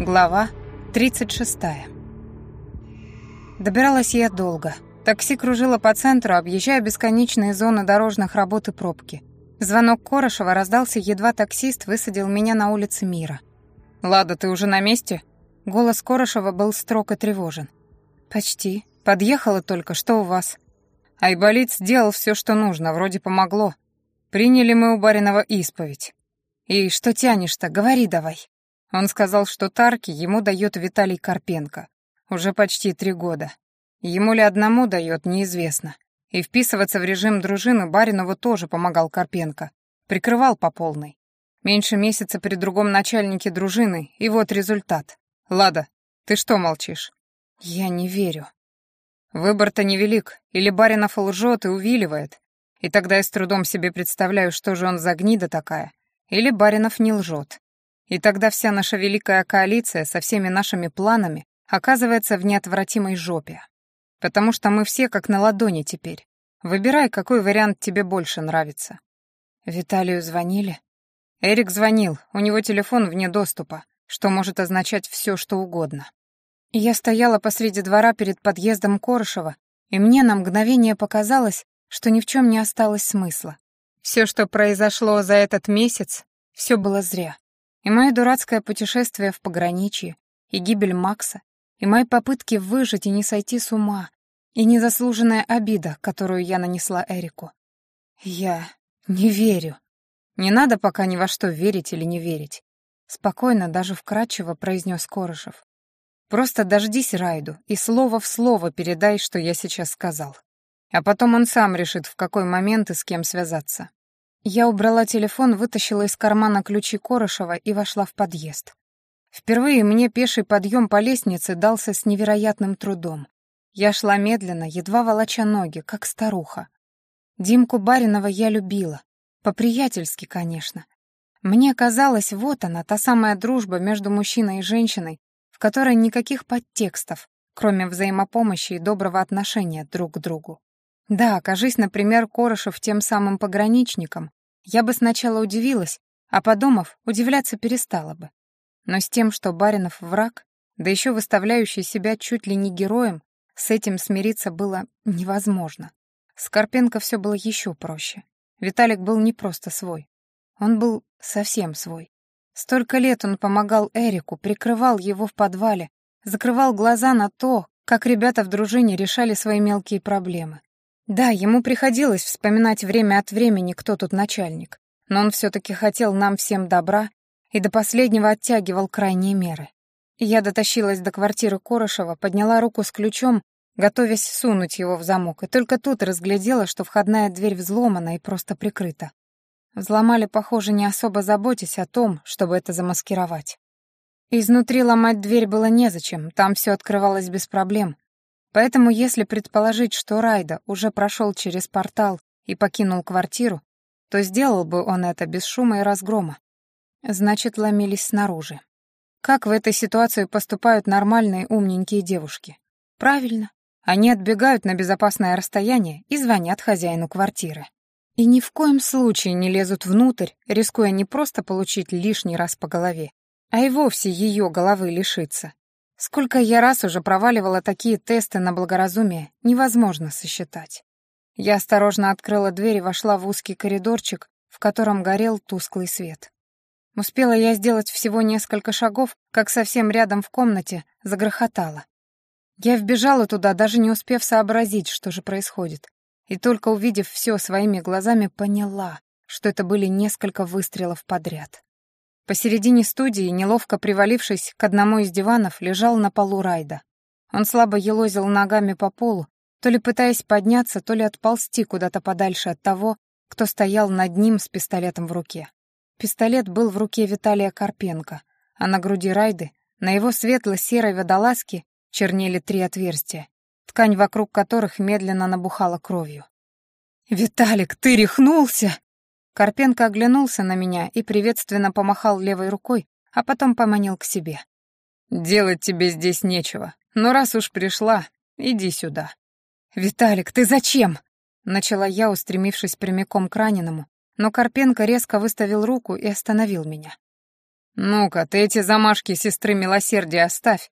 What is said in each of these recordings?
Глава 36. Добиралась я долго. Такси кружило по центру, объезжая бесконечные зоны дорожных работ и пробки. Звонок Корошева раздался, едва таксист высадил меня на улице Мира. «Лада, ты уже на месте?» Голос Корошева был строг и тревожен. «Почти. Подъехала только. Что у вас?» Айболит сделал все, что нужно, вроде помогло. Приняли мы у Баринова исповедь. «И что тянешь-то? Говори давай». Он сказал, что Тарки ему дает Виталий Карпенко. Уже почти три года. Ему ли одному дает, неизвестно. И вписываться в режим дружины Баринову тоже помогал Карпенко. Прикрывал по полной. Меньше месяца при другом начальнике дружины, и вот результат. Лада, ты что молчишь? Я не верю. Выбор-то невелик. Или Баринов лжет и увиливает. И тогда я с трудом себе представляю, что же он за гнида такая. Или Баринов не лжет. И тогда вся наша великая коалиция со всеми нашими планами оказывается в неотвратимой жопе. Потому что мы все как на ладони теперь. Выбирай, какой вариант тебе больше нравится. Виталию звонили? Эрик звонил, у него телефон вне доступа, что может означать все, что угодно. Я стояла посреди двора перед подъездом Корышева, и мне на мгновение показалось, что ни в чем не осталось смысла. Все, что произошло за этот месяц, все было зря. И мое дурацкое путешествие в пограничье, и гибель Макса, и мои попытки выжить и не сойти с ума, и незаслуженная обида, которую я нанесла Эрику. Я не верю. Не надо пока ни во что верить или не верить. Спокойно, даже вкрадчиво произнес Корышев. Просто дождись Райду и слово в слово передай, что я сейчас сказал. А потом он сам решит, в какой момент и с кем связаться. Я убрала телефон, вытащила из кармана ключи Корошева и вошла в подъезд. Впервые мне пеший подъем по лестнице дался с невероятным трудом. Я шла медленно, едва волоча ноги, как старуха. Димку Баринова я любила. По-приятельски, конечно. Мне казалось, вот она, та самая дружба между мужчиной и женщиной, в которой никаких подтекстов, кроме взаимопомощи и доброго отношения друг к другу. Да, окажись, например, Корошев тем самым пограничником, я бы сначала удивилась, а подумав, удивляться перестала бы. Но с тем, что Баринов враг, да еще выставляющий себя чуть ли не героем, с этим смириться было невозможно. С Карпенко все было еще проще. Виталик был не просто свой. Он был совсем свой. Столько лет он помогал Эрику, прикрывал его в подвале, закрывал глаза на то, как ребята в дружине решали свои мелкие проблемы. Да, ему приходилось вспоминать время от времени, кто тут начальник, но он все-таки хотел нам всем добра и до последнего оттягивал крайние меры. Я дотащилась до квартиры Корошева, подняла руку с ключом, готовясь сунуть его в замок, и только тут разглядела, что входная дверь взломана и просто прикрыта. Взломали, похоже, не особо заботясь о том, чтобы это замаскировать. Изнутри ломать дверь было незачем, там все открывалось без проблем, Поэтому если предположить, что Райда уже прошел через портал и покинул квартиру, то сделал бы он это без шума и разгрома. Значит, ломились снаружи. Как в этой ситуации поступают нормальные умненькие девушки? Правильно. Они отбегают на безопасное расстояние и звонят хозяину квартиры. И ни в коем случае не лезут внутрь, рискуя не просто получить лишний раз по голове, а и вовсе ее головы лишиться. Сколько я раз уже проваливала такие тесты на благоразумие, невозможно сосчитать. Я осторожно открыла дверь и вошла в узкий коридорчик, в котором горел тусклый свет. Успела я сделать всего несколько шагов, как совсем рядом в комнате загрохотало. Я вбежала туда, даже не успев сообразить, что же происходит, и только увидев все своими глазами, поняла, что это были несколько выстрелов подряд. Посередине студии, неловко привалившись к одному из диванов, лежал на полу Райда. Он слабо елозил ногами по полу, то ли пытаясь подняться, то ли отползти куда-то подальше от того, кто стоял над ним с пистолетом в руке. Пистолет был в руке Виталия Карпенко, а на груди Райды, на его светло-серой водолазке, чернели три отверстия, ткань вокруг которых медленно набухала кровью. «Виталик, ты рехнулся!» Карпенко оглянулся на меня и приветственно помахал левой рукой, а потом поманил к себе. «Делать тебе здесь нечего, но раз уж пришла, иди сюда». «Виталик, ты зачем?» — начала я, устремившись прямиком к раненому, но Карпенко резко выставил руку и остановил меня. «Ну-ка, ты эти замашки сестры милосердия оставь».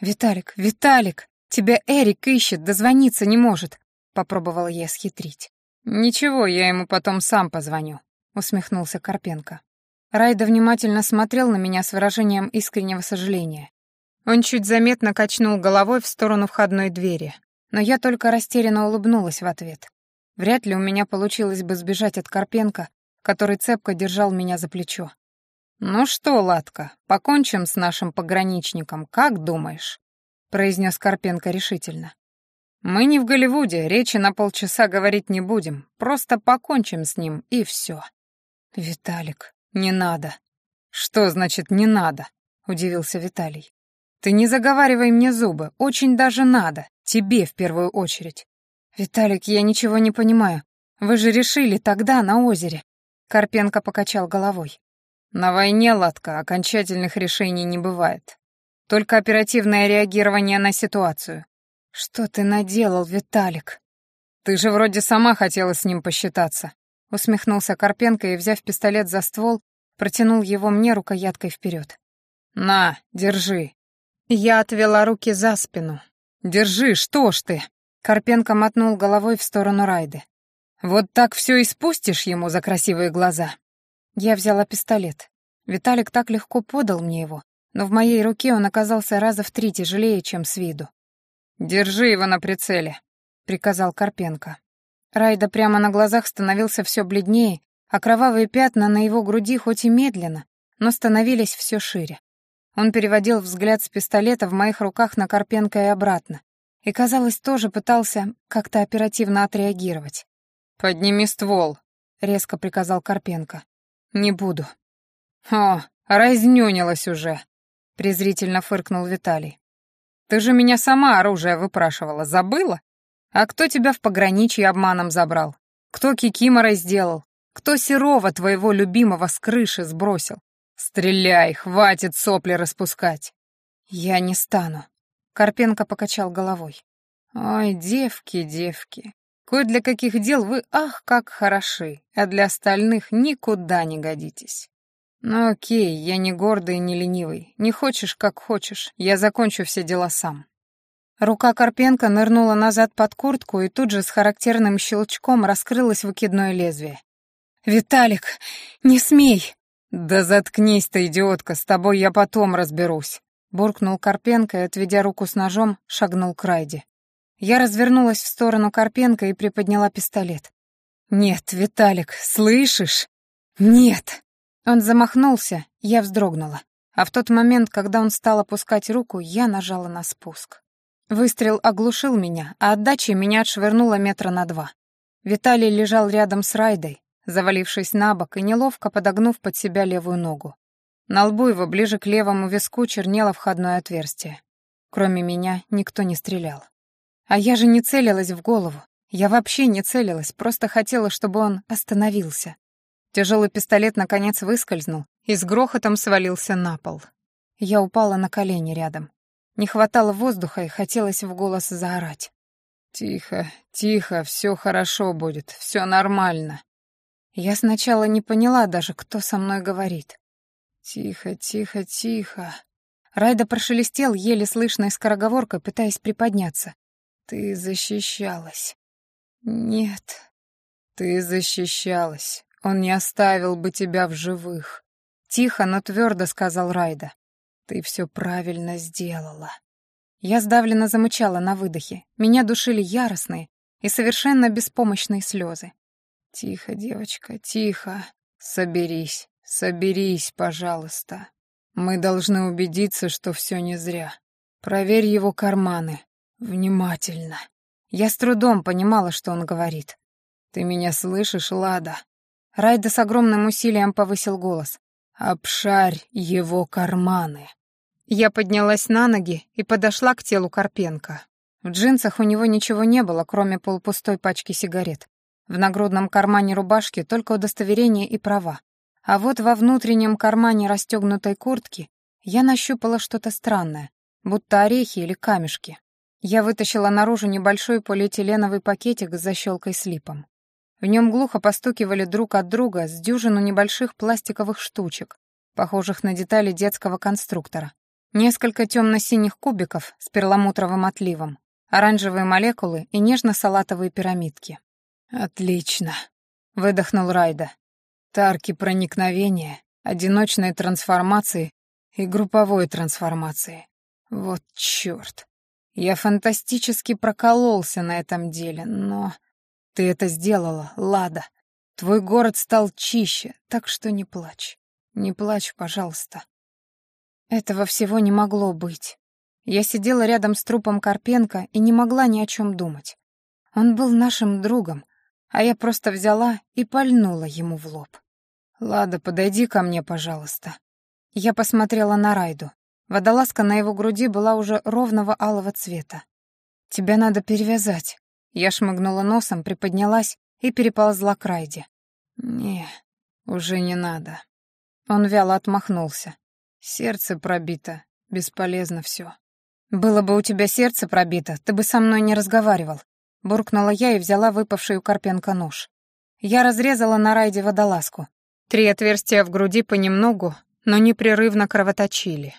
«Виталик, Виталик, тебя Эрик ищет, дозвониться не может», — попробовала я схитрить. «Ничего, я ему потом сам позвоню», — усмехнулся Карпенко. Райда внимательно смотрел на меня с выражением искреннего сожаления. Он чуть заметно качнул головой в сторону входной двери, но я только растерянно улыбнулась в ответ. Вряд ли у меня получилось бы сбежать от Карпенко, который цепко держал меня за плечо. «Ну что, Ладка, покончим с нашим пограничником, как думаешь?» — произнес Карпенко решительно. «Мы не в Голливуде, речи на полчаса говорить не будем, просто покончим с ним, и все». «Виталик, не надо». «Что значит «не надо»?» — удивился Виталий. «Ты не заговаривай мне зубы, очень даже надо, тебе в первую очередь. «Виталик, я ничего не понимаю. Вы же решили тогда, на озере». Карпенко покачал головой. «На войне, Латка, окончательных решений не бывает. Только оперативное реагирование на ситуацию». «Что ты наделал, Виталик?» «Ты же вроде сама хотела с ним посчитаться», — усмехнулся Карпенко и, взяв пистолет за ствол, протянул его мне рукояткой вперед. «На, держи». Я отвела руки за спину. «Держи, что ж ты?» Карпенко мотнул головой в сторону Райды. «Вот так все и спустишь ему за красивые глаза». Я взяла пистолет. Виталик так легко подал мне его, но в моей руке он оказался раза в три тяжелее, чем с виду. «Держи его на прицеле», — приказал Карпенко. Райда прямо на глазах становился все бледнее, а кровавые пятна на его груди хоть и медленно, но становились все шире. Он переводил взгляд с пистолета в моих руках на Карпенко и обратно, и, казалось, тоже пытался как-то оперативно отреагировать. «Подними ствол», — резко приказал Карпенко. «Не буду». «О, разнюнилась уже», — презрительно фыркнул Виталий. «Ты же меня сама оружие выпрашивала, забыла? А кто тебя в пограничье обманом забрал? Кто Кикиморой сделал? Кто Серова, твоего любимого, с крыши сбросил? Стреляй, хватит сопли распускать!» «Я не стану», Карпенко покачал головой. «Ой, девки, девки, кое для каких дел вы, ах, как хороши, а для остальных никуда не годитесь. Ну окей, я не гордый и не ленивый, не хочешь, как хочешь, я закончу все дела сам». Рука Карпенко нырнула назад под куртку и тут же с характерным щелчком раскрылось выкидное лезвие. «Виталик, не смей!» «Да заткнись ты, идиотка, с тобой я потом разберусь!» буркнул Карпенко и, отведя руку с ножом, шагнул к Райде. Я развернулась в сторону Карпенко и приподняла пистолет. «Нет, Виталик, слышишь? Нет!» Он замахнулся, я вздрогнула. А в тот момент, когда он стал опускать руку, я нажала на спуск. Выстрел оглушил меня, а отдача меня отшвырнула метра на два. Виталий лежал рядом с Райдой, завалившись на бок и неловко подогнув под себя левую ногу. На лбу его ближе к левому виску чернело входное отверстие. Кроме меня никто не стрелял. А я же не целилась в голову. Я вообще не целилась, просто хотела, чтобы он остановился. Тяжелый пистолет наконец выскользнул и с грохотом свалился на пол. Я упала на колени рядом. Не хватало воздуха и хотелось в голос заорать. «Тихо, тихо, все хорошо будет, все нормально». Я сначала не поняла даже, кто со мной говорит. «Тихо, тихо, тихо». Райда прошелестел еле слышной скороговоркой, пытаясь приподняться. «Ты защищалась». «Нет». «Ты защищалась. Он не оставил бы тебя в живых». Тихо, но твердо сказал Райда. «Ты все правильно сделала». Я сдавленно замычала на выдохе. Меня душили яростные и совершенно беспомощные слезы. «Тихо, девочка, тихо. Соберись. «Соберись, пожалуйста. Мы должны убедиться, что все не зря. Проверь его карманы. Внимательно». Я с трудом понимала, что он говорит. «Ты меня слышишь, Лада?» Райда с огромным усилием повысил голос. «Обшарь его карманы». Я поднялась на ноги и подошла к телу Карпенко. В джинсах у него ничего не было, кроме полупустой пачки сигарет. В нагрудном кармане рубашки только удостоверение и права. А вот во внутреннем кармане расстегнутой куртки я нащупала что-то странное, будто орехи или камешки. Я вытащила наружу небольшой полиэтиленовый пакетик с защелкой с липом. В нем глухо постукивали друг от друга с дюжину небольших пластиковых штучек, похожих на детали детского конструктора. Несколько темно-синих кубиков с перламутровым отливом, оранжевые молекулы и нежно-салатовые пирамидки. «Отлично», — выдохнул Райда. «Тарки проникновения, одиночной трансформации и групповой трансформации. Вот чёрт. Я фантастически прокололся на этом деле, но... Ты это сделала, Лада. Твой город стал чище, так что не плачь. Не плачь, пожалуйста. Этого всего не могло быть. Я сидела рядом с трупом Карпенко и не могла ни о чем думать. Он был нашим другом, а я просто взяла и пальнула ему в лоб. «Лада, подойди ко мне, пожалуйста». Я посмотрела на Райду. Водолазка на его груди была уже ровного алого цвета. «Тебя надо перевязать». Я шмыгнула носом, приподнялась и переползла к Райде. «Не, уже не надо». Он вяло отмахнулся. «Сердце пробито, бесполезно все. «Было бы у тебя сердце пробито, ты бы со мной не разговаривал», буркнула я и взяла выпавший у Карпенко нож. Я разрезала на Райде водолазку. Три отверстия в груди понемногу, но непрерывно кровоточили.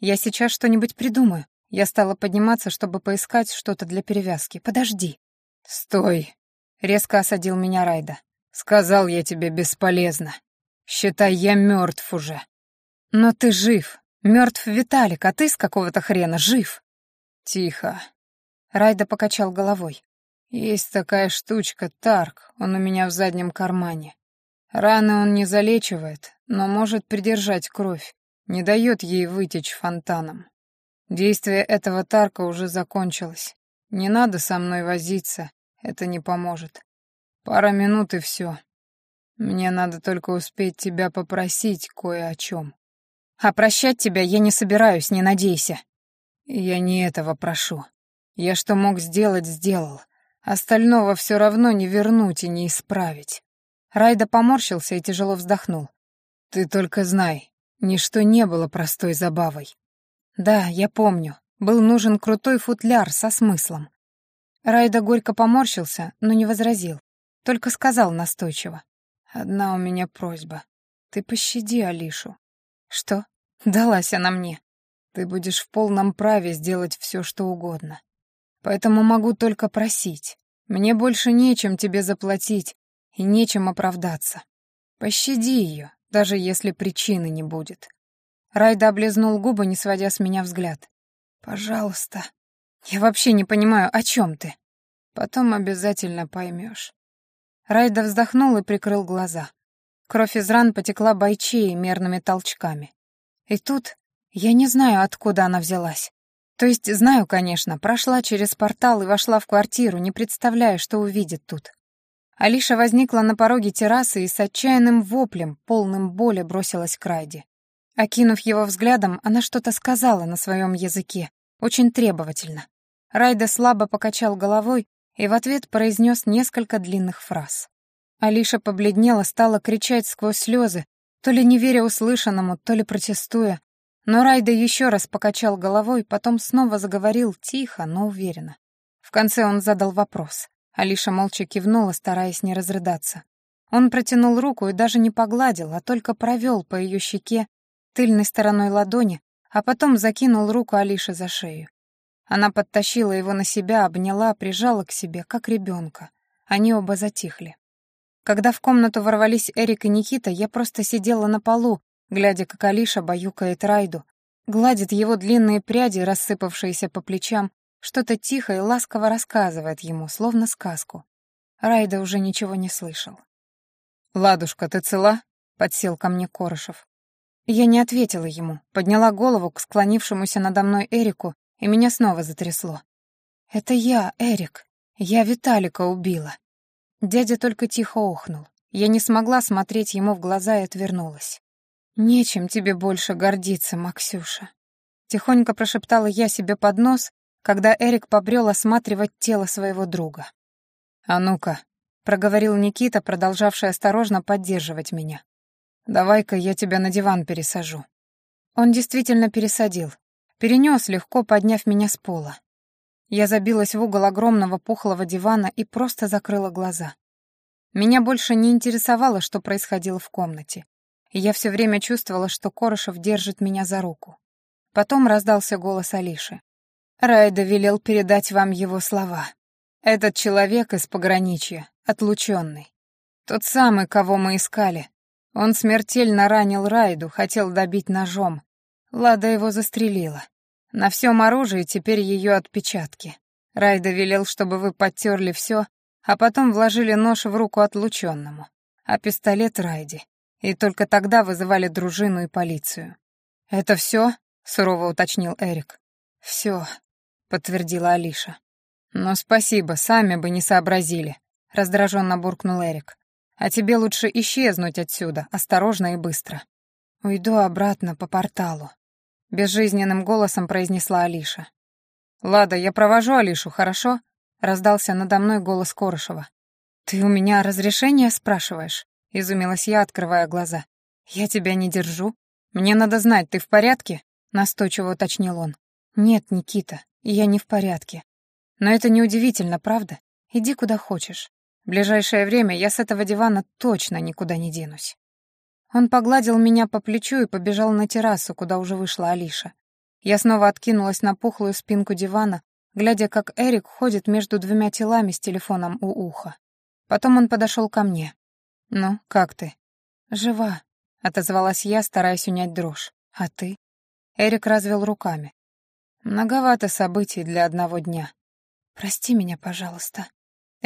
Я сейчас что-нибудь придумаю. Я стала подниматься, чтобы поискать что-то для перевязки. Подожди. Стой. Резко осадил меня Райда. Сказал я тебе бесполезно. Считай, я мертв уже. Но ты жив. Мертв Виталик, а ты с какого-то хрена жив. Тихо. Райда покачал головой. Есть такая штучка, Тарк, он у меня в заднем кармане. Раны он не залечивает, но может придержать кровь не дает ей вытечь фонтаном. Действие этого Тарка уже закончилось. Не надо со мной возиться, это не поможет. Пара минут и все. Мне надо только успеть тебя попросить кое о чем. А прощать тебя я не собираюсь, не надейся. Я не этого прошу. Я что мог сделать, сделал. Остального все равно не вернуть и не исправить. Райда поморщился и тяжело вздохнул. Ты только знай, Ничто не было простой забавой. Да, я помню, был нужен крутой футляр со смыслом. Райда горько поморщился, но не возразил, только сказал настойчиво. «Одна у меня просьба. Ты пощади Алишу». «Что? Далась она мне. Ты будешь в полном праве сделать все, что угодно. Поэтому могу только просить. Мне больше нечем тебе заплатить и нечем оправдаться. Пощади ее, даже если причины не будет. Райда облизнул губы, не сводя с меня взгляд. «Пожалуйста. Я вообще не понимаю, о чем ты?» «Потом обязательно поймешь». Райда вздохнул и прикрыл глаза. Кровь из ран потекла бойчей мерными толчками. И тут я не знаю, откуда она взялась. То есть знаю, конечно, прошла через портал и вошла в квартиру, не представляя, что увидит тут. Алиша возникла на пороге террасы и с отчаянным воплем, полным боли, бросилась к Райде. Окинув его взглядом, она что-то сказала на своем языке, очень требовательно. Райда слабо покачал головой и в ответ произнес несколько длинных фраз. Алиша побледнела, стала кричать сквозь слезы, то ли не веря услышанному, то ли протестуя. Но Райда еще раз покачал головой, потом снова заговорил тихо, но уверенно. В конце он задал вопрос. Алиша молча кивнула, стараясь не разрыдаться. Он протянул руку и даже не погладил, а только провел по ее щеке тыльной стороной ладони, а потом закинул руку Алиши за шею. Она подтащила его на себя, обняла, прижала к себе, как ребенка. Они оба затихли. Когда в комнату ворвались Эрик и Никита, я просто сидела на полу, глядя, как Алиша баюкает Райду, гладит его длинные пряди, рассыпавшиеся по плечам, что-то тихо и ласково рассказывает ему, словно сказку. Райда уже ничего не слышал. «Ладушка, ты цела?» — подсел ко мне Корошев. Я не ответила ему, подняла голову к склонившемуся надо мной Эрику, и меня снова затрясло. «Это я, Эрик. Я Виталика убила». Дядя только тихо охнул. Я не смогла смотреть ему в глаза и отвернулась. «Нечем тебе больше гордиться, Максюша». Тихонько прошептала я себе под нос когда Эрик побрел осматривать тело своего друга. «А ну-ка», — проговорил Никита, продолжавший осторожно поддерживать меня. «Давай-ка я тебя на диван пересажу». Он действительно пересадил. Перенес, легко подняв меня с пола. Я забилась в угол огромного пухлого дивана и просто закрыла глаза. Меня больше не интересовало, что происходило в комнате. и я все время чувствовала, что Корошев держит меня за руку. Потом раздался голос Алиши. Райда велел передать вам его слова. Этот человек из пограничья, отлученный. Тот самый, кого мы искали. Он смертельно ранил Райду, хотел добить ножом. Лада его застрелила. На всем оружии теперь ее отпечатки. Райда велел, чтобы вы подтерли все, а потом вложили нож в руку отлученному, а пистолет Райди. И только тогда вызывали дружину и полицию. «Это все?» — сурово уточнил Эрик. «Все», — подтвердила Алиша. «Ну, спасибо, сами бы не сообразили», — раздраженно буркнул Эрик. «А тебе лучше исчезнуть отсюда, осторожно и быстро». «Уйду обратно по порталу», — безжизненным голосом произнесла Алиша. «Лада, я провожу Алишу, хорошо?» — раздался надо мной голос Корышева. «Ты у меня разрешение спрашиваешь?» — изумилась я, открывая глаза. «Я тебя не держу. Мне надо знать, ты в порядке?» — настойчиво уточнил он. «Нет, Никита, я не в порядке. Но это неудивительно, правда? Иди куда хочешь. В ближайшее время я с этого дивана точно никуда не денусь. Он погладил меня по плечу и побежал на террасу, куда уже вышла Алиша. Я снова откинулась на пухлую спинку дивана, глядя, как Эрик ходит между двумя телами с телефоном у уха. Потом он подошел ко мне. «Ну, как ты?» «Жива», — отозвалась я, стараясь унять дрожь. «А ты?» Эрик развел руками. Многовато событий для одного дня. Прости меня, пожалуйста.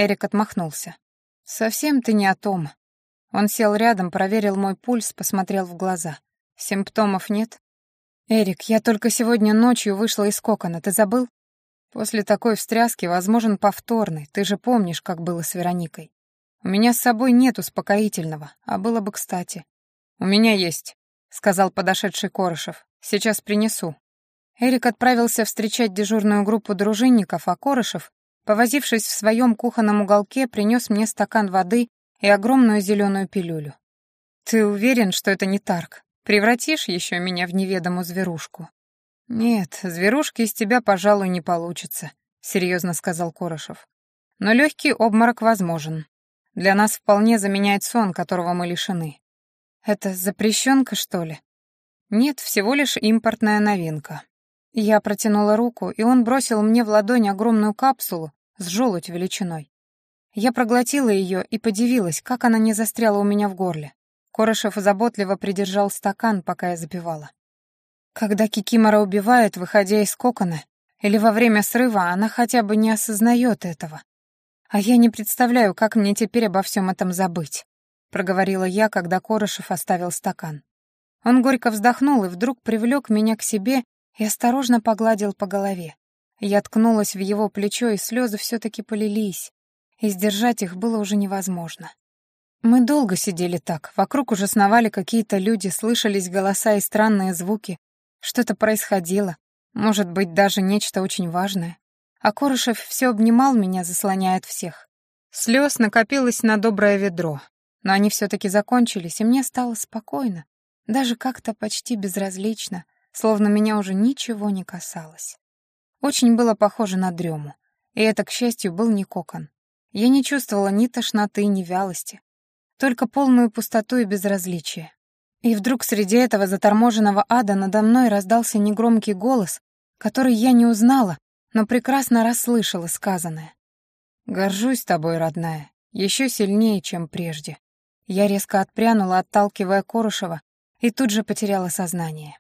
Эрик отмахнулся. Совсем ты не о том. Он сел рядом, проверил мой пульс, посмотрел в глаза. Симптомов нет? Эрик, я только сегодня ночью вышла из кокона, ты забыл? После такой встряски возможен повторный, ты же помнишь, как было с Вероникой. У меня с собой нет успокоительного, а было бы кстати. У меня есть, сказал подошедший Корышев. Сейчас принесу. Эрик отправился встречать дежурную группу дружинников, а Корышев, повозившись в своем кухонном уголке, принес мне стакан воды и огромную зеленую пилюлю. «Ты уверен, что это не Тарк? Превратишь еще меня в неведомую зверушку?» «Нет, зверушки из тебя, пожалуй, не получится», — серьезно сказал Корышев. «Но легкий обморок возможен. Для нас вполне заменяет сон, которого мы лишены. Это запрещенка, что ли?» «Нет, всего лишь импортная новинка. Я протянула руку, и он бросил мне в ладонь огромную капсулу с желудь величиной. Я проглотила ее и подивилась, как она не застряла у меня в горле. Корошев заботливо придержал стакан, пока я запивала. Когда Кикимора убивает, выходя из кокона, или во время срыва, она хотя бы не осознает этого. А я не представляю, как мне теперь обо всем этом забыть, проговорила я, когда Корошев оставил стакан. Он горько вздохнул и вдруг привлек меня к себе и осторожно погладил по голове. Я ткнулась в его плечо, и слезы все-таки полились, и сдержать их было уже невозможно. Мы долго сидели так, вокруг уже сновали какие-то люди, слышались голоса и странные звуки. Что-то происходило, может быть, даже нечто очень важное. А Корышев все обнимал меня, заслоняя от всех. Слез накопилось на доброе ведро, но они все-таки закончились, и мне стало спокойно, даже как-то почти безразлично, словно меня уже ничего не касалось. Очень было похоже на дрему, и это, к счастью, был не кокон. Я не чувствовала ни тошноты, ни вялости, только полную пустоту и безразличие. И вдруг среди этого заторможенного ада надо мной раздался негромкий голос, который я не узнала, но прекрасно расслышала сказанное. «Горжусь тобой, родная, еще сильнее, чем прежде». Я резко отпрянула, отталкивая Корышева, и тут же потеряла сознание.